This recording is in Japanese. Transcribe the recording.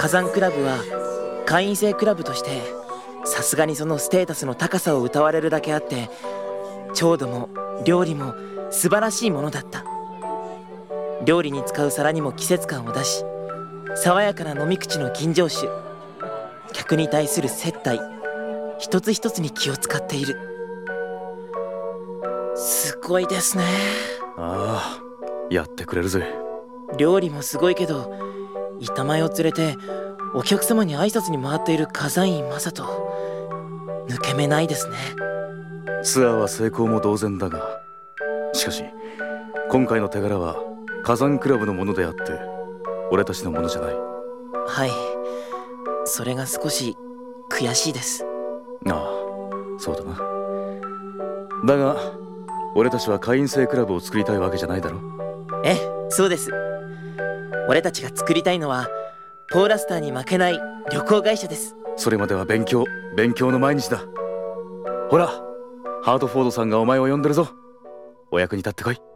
火山クラブは会員制クラブとしてさすがにそのステータスの高さを謳われるだけあって調度も料理も素晴らしいものだった。料理に使う皿にも季節感を出し爽やかな飲み口の吟醸酒客に対する接待一つ一つに気を使っている。すごいですね。ああやってくれるぜ。料理もすごいけど板前を連れてお客様に挨拶に回っている火山院正人。抜け目ないですね。ツアーは成功も同然だがしかし今回の手柄は火山クラブのものであって俺たちのものじゃない。はい。それが少し悔しいです。ああそうだな。だが俺たちは会員制クラブを作りたいわけじゃないだろええそうです俺たちが作りたいのはポーラスターに負けない旅行会社です。それまでは勉強勉強の毎日だ。ほらハートフォードさんがお前を呼んでるぞ。お役に立ってこい。